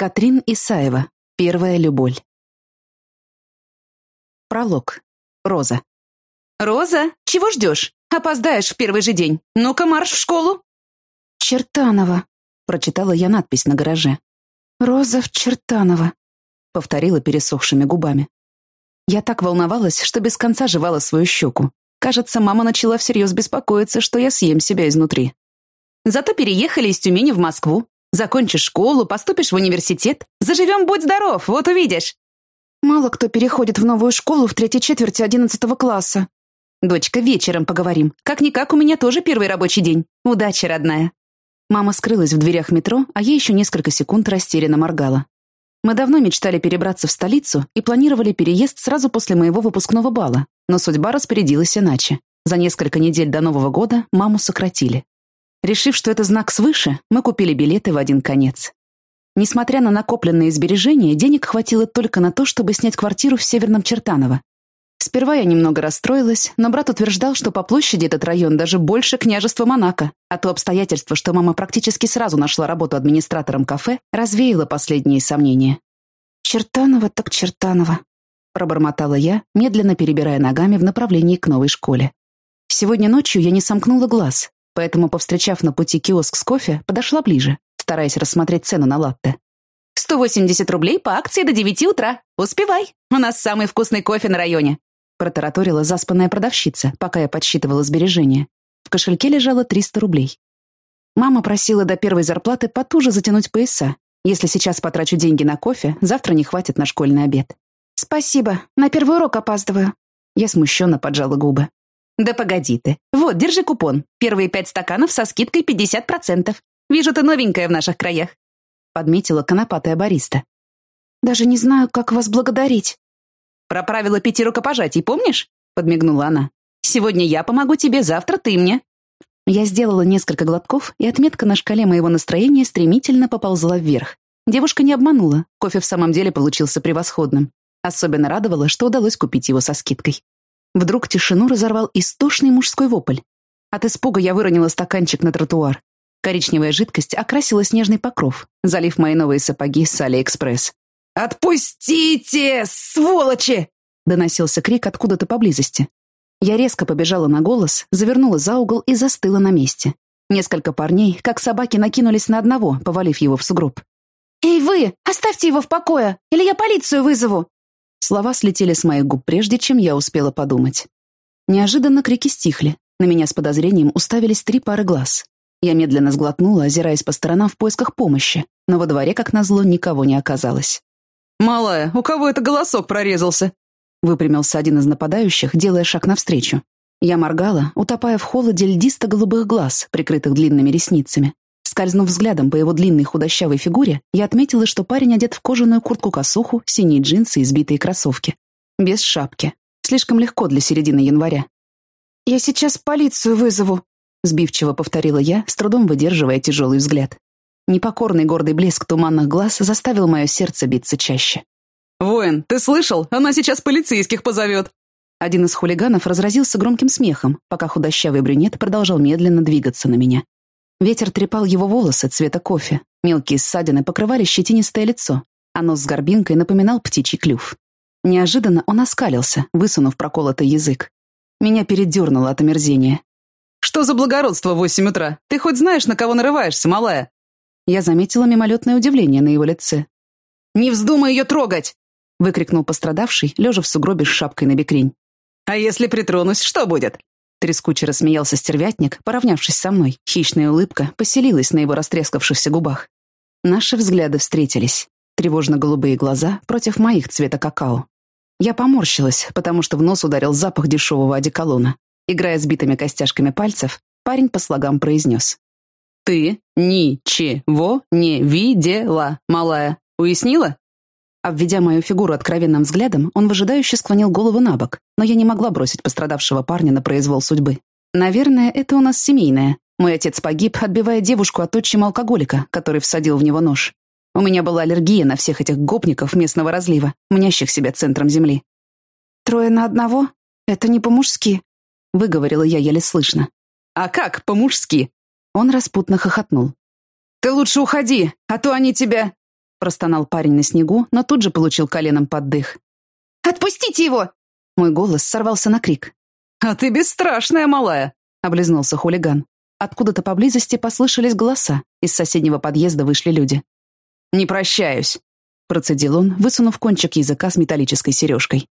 Катрин Исаева. Первая любовь. Пролог. Роза. «Роза, чего ждешь? Опоздаешь в первый же день. Ну-ка, марш в школу!» «Чертанова», — прочитала я надпись на гараже. «Роза в Чертанова», — повторила пересохшими губами. Я так волновалась, что без конца жевала свою щеку. Кажется, мама начала всерьез беспокоиться, что я съем себя изнутри. «Зато переехали из Тюмени в Москву. Закончишь школу, поступишь в университет. Заживем, будь здоров, вот увидишь». «Мало кто переходит в новую школу в третьей четверти одиннадцатого класса». «Дочка, вечером поговорим. Как-никак у меня тоже первый рабочий день. Удачи, родная». Мама скрылась в дверях метро, а я еще несколько секунд растерянно моргала. Мы давно мечтали перебраться в столицу и планировали переезд сразу после моего выпускного бала, но судьба распорядилась иначе. За несколько недель до Нового года маму сократили. Решив, что это знак свыше, мы купили билеты в один конец. Несмотря на накопленные сбережения, денег хватило только на то, чтобы снять квартиру в Северном Чертаново. Сперва я немного расстроилась, но брат утверждал, что по площади этот район даже больше княжества Монако, а то обстоятельство, что мама практически сразу нашла работу администратором кафе, развеяло последние сомнения. «Чертаново так Чертаново», — пробормотала я, медленно перебирая ногами в направлении к новой школе. Сегодня ночью я не сомкнула глаз, поэтому, повстречав на пути киоск с кофе, подошла ближе, стараясь рассмотреть цену на латте. «180 рублей по акции до 9 утра. Успевай. У нас самый вкусный кофе на районе протараторила заспанная продавщица, пока я подсчитывала сбережения. В кошельке лежало 300 рублей. Мама просила до первой зарплаты потуже затянуть пояса. Если сейчас потрачу деньги на кофе, завтра не хватит на школьный обед. «Спасибо, на первый урок опаздываю». Я смущенно поджала губы. «Да погоди ты. Вот, держи купон. Первые пять стаканов со скидкой 50%. Вижу, ты новенькая в наших краях», — подметила конопатая бариста. «Даже не знаю, как вас благодарить». «Про правила пяти рукопожатий помнишь?» — подмигнула она. «Сегодня я помогу тебе, завтра ты мне». Я сделала несколько глотков, и отметка на шкале моего настроения стремительно поползла вверх. Девушка не обманула, кофе в самом деле получился превосходным. Особенно радовало, что удалось купить его со скидкой. Вдруг тишину разорвал истошный мужской вопль. От испуга я выронила стаканчик на тротуар. Коричневая жидкость окрасила снежный покров, залив мои новые сапоги с Алиэкспресс. «Отпустите, сволочи!» — доносился крик откуда-то поблизости. Я резко побежала на голос, завернула за угол и застыла на месте. Несколько парней, как собаки, накинулись на одного, повалив его в сугроб. «Эй, вы! Оставьте его в покое! Или я полицию вызову!» Слова слетели с моих губ, прежде чем я успела подумать. Неожиданно крики стихли. На меня с подозрением уставились три пары глаз. Я медленно сглотнула, озираясь по сторонам в поисках помощи, но во дворе, как назло, никого не оказалось. «Малая, у кого это голосок прорезался?» Выпрямился один из нападающих, делая шаг навстречу. Я моргала, утопая в холоде льдисто-голубых глаз, прикрытых длинными ресницами. Скользнув взглядом по его длинной худощавой фигуре, я отметила, что парень одет в кожаную куртку-косуху, синие джинсы и сбитые кроссовки. Без шапки. Слишком легко для середины января. «Я сейчас полицию вызову», — сбивчиво повторила я, с трудом выдерживая тяжелый взгляд. Непокорный гордый блеск туманных глаз заставил мое сердце биться чаще. «Воин, ты слышал? Она сейчас полицейских позовет!» Один из хулиганов разразился громким смехом, пока худощавый брюнет продолжал медленно двигаться на меня. Ветер трепал его волосы цвета кофе, мелкие ссадины покрывали щетинистое лицо, а нос с горбинкой напоминал птичий клюв. Неожиданно он оскалился, высунув проколотый язык. Меня передернуло от омерзения. «Что за благородство в восемь утра? Ты хоть знаешь, на кого нарываешься, малая?» Я заметила мимолетное удивление на его лице. «Не вздумай ее трогать!» — выкрикнул пострадавший, лежа в сугробе с шапкой на бекрень. «А если притронусь, что будет?» Трескуче рассмеялся стервятник, поравнявшись со мной. Хищная улыбка поселилась на его растрескавшихся губах. Наши взгляды встретились. Тревожно-голубые глаза против моих цвета какао. Я поморщилась, потому что в нос ударил запах дешевого одеколона. Играя сбитыми костяшками пальцев, парень по слогам произнес. Ты ничего не видела, малая. Уяснила? Обведя мою фигуру откровенным взглядом, он выжидающе склонил голову на бок, но я не могла бросить пострадавшего парня на произвол судьбы. Наверное, это у нас семейное. Мой отец погиб, отбивая девушку от отчима алкоголика, который всадил в него нож. У меня была аллергия на всех этих гопников местного разлива, мнящих себя центром земли. «Трое на одного? Это не по-мужски», — выговорила я еле слышно. «А как по-мужски?» Он распутно хохотнул. «Ты лучше уходи, а то они тебя...» Простонал парень на снегу, но тут же получил коленом под дых. «Отпустите его!» Мой голос сорвался на крик. «А ты бесстрашная, малая!» — облизнулся хулиган. Откуда-то поблизости послышались голоса. Из соседнего подъезда вышли люди. «Не прощаюсь», — процедил он, высунув кончик языка с металлической сережкой.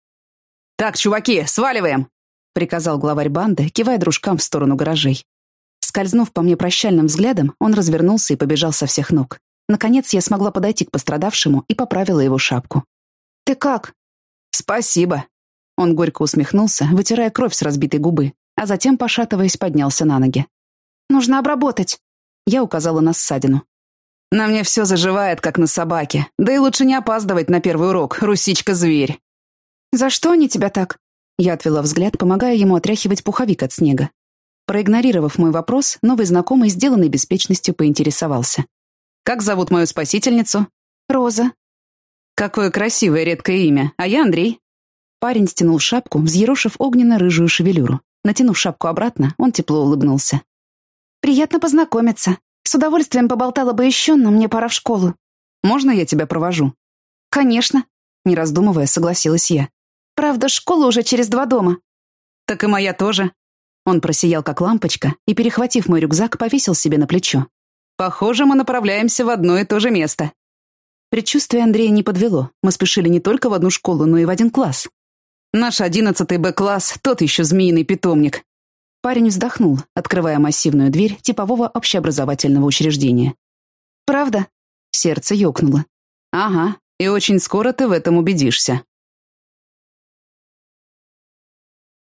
«Так, чуваки, сваливаем!» — приказал главарь банды, кивая дружкам в сторону гаражей. Скользнув по мне прощальным взглядом, он развернулся и побежал со всех ног. Наконец я смогла подойти к пострадавшему и поправила его шапку. «Ты как?» «Спасибо». Он горько усмехнулся, вытирая кровь с разбитой губы, а затем, пошатываясь, поднялся на ноги. «Нужно обработать». Я указала на ссадину. «На мне все заживает, как на собаке. Да и лучше не опаздывать на первый урок, русичка-зверь». «За что они тебя так?» Я отвела взгляд, помогая ему отряхивать пуховик от снега. Проигнорировав мой вопрос, новый знакомый, сделанный беспечностью, поинтересовался. «Как зовут мою спасительницу?» «Роза». «Какое красивое редкое имя. А я Андрей». Парень стянул шапку, взъерошив огненно-рыжую шевелюру. Натянув шапку обратно, он тепло улыбнулся. «Приятно познакомиться. С удовольствием поболтала бы еще, но мне пора в школу». «Можно я тебя провожу?» «Конечно», — не раздумывая, согласилась я. «Правда, школа уже через два дома». «Так и моя тоже», он просиял, как лампочка, и, перехватив мой рюкзак, повесил себе на плечо. «Похоже, мы направляемся в одно и то же место». Предчувствие Андрея не подвело. Мы спешили не только в одну школу, но и в один класс. «Наш одиннадцатый Б-класс, тот еще змеиный питомник». Парень вздохнул, открывая массивную дверь типового общеобразовательного учреждения. «Правда?» Сердце ёкнуло. «Ага, и очень скоро ты в этом убедишься».